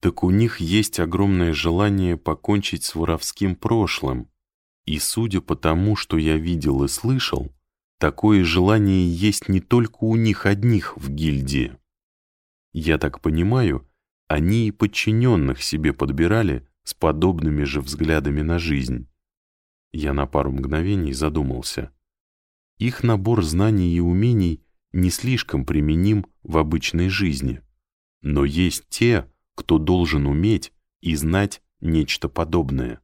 так у них есть огромное желание покончить с воровским прошлым. И судя по тому, что я видел и слышал, такое желание есть не только у них одних в гильдии. Я так понимаю, они и подчиненных себе подбирали с подобными же взглядами на жизнь. Я на пару мгновений задумался. Их набор знаний и умений не слишком применим в обычной жизни. Но есть те, кто должен уметь и знать нечто подобное.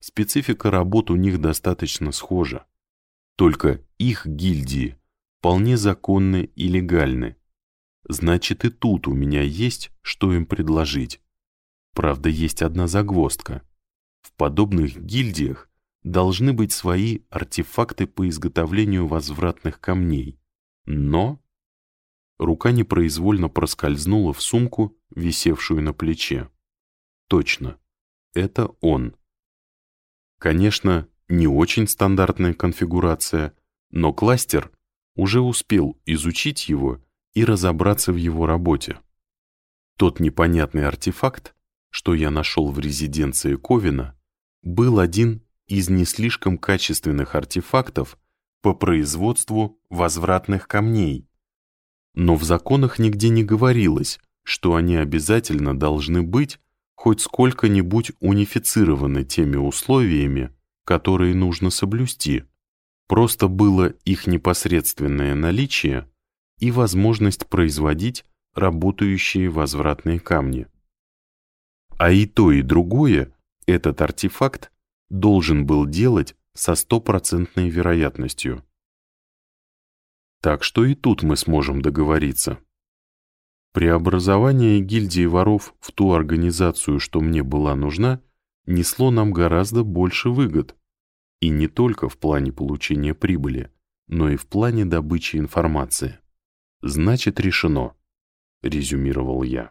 Специфика работ у них достаточно схожа. Только их гильдии вполне законны и легальны. Значит, и тут у меня есть, что им предложить. Правда, есть одна загвоздка. В подобных гильдиях должны быть свои артефакты по изготовлению возвратных камней. Но... Рука непроизвольно проскользнула в сумку, висевшую на плече. Точно, это он. Конечно, не очень стандартная конфигурация, но кластер уже успел изучить его и разобраться в его работе. Тот непонятный артефакт, что я нашел в резиденции Ковина, был один из не слишком качественных артефактов по производству возвратных камней. Но в законах нигде не говорилось, что они обязательно должны быть хоть сколько-нибудь унифицированы теми условиями, которые нужно соблюсти. Просто было их непосредственное наличие и возможность производить работающие возвратные камни. А и то, и другое этот артефакт должен был делать со стопроцентной вероятностью. Так что и тут мы сможем договориться. Преобразование гильдии воров в ту организацию, что мне была нужна, несло нам гораздо больше выгод. И не только в плане получения прибыли, но и в плане добычи информации. «Значит, решено», — резюмировал я.